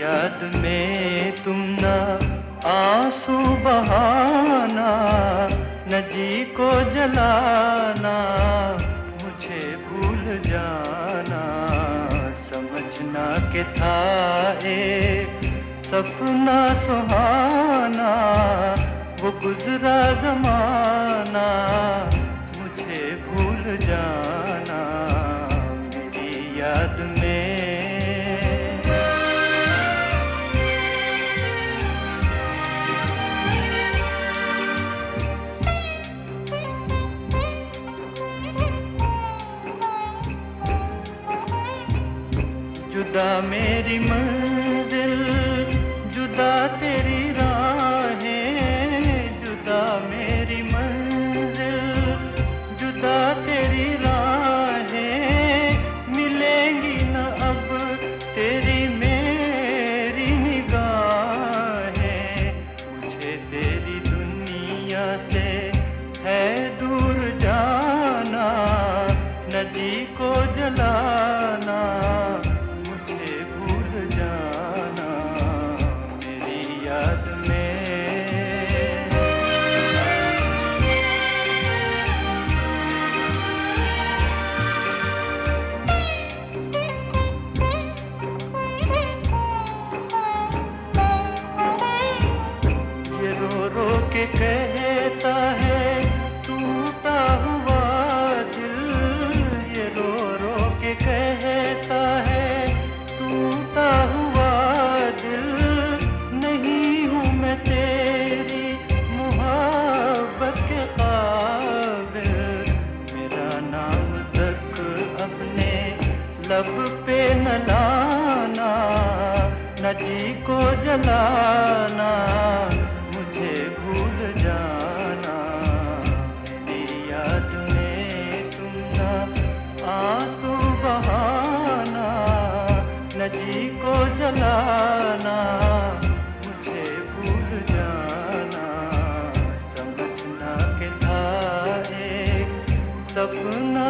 याद में तुम ना आँसू बहाना, न जी को जलाना, मुझे भूल जाना। समझना के था एक सपना सुहाना, वो गुजरा जमाना, मुझे भूल जाना। जुदा मेरी मंजिल, जुदा तेरी राहें, जुदा मेरी मंजिल, जुदा तेरी राहें, मिलेंगी न अब तेरी मेरी निगाहें। मुझे तेरी दुनिया से है दूर जाना, नदी को जलाना कहता है, टूटा हुआ दिल, ये रो रो के कहता है, टूटा हुआ दिल, नहीं हूँ मैं तेरी मोहब्बत के काबिल मेरा नाम तक अपने लब पे न लाना, न को जलाना। को जलाना मुझे भूल जाना। समझना के था एक सपना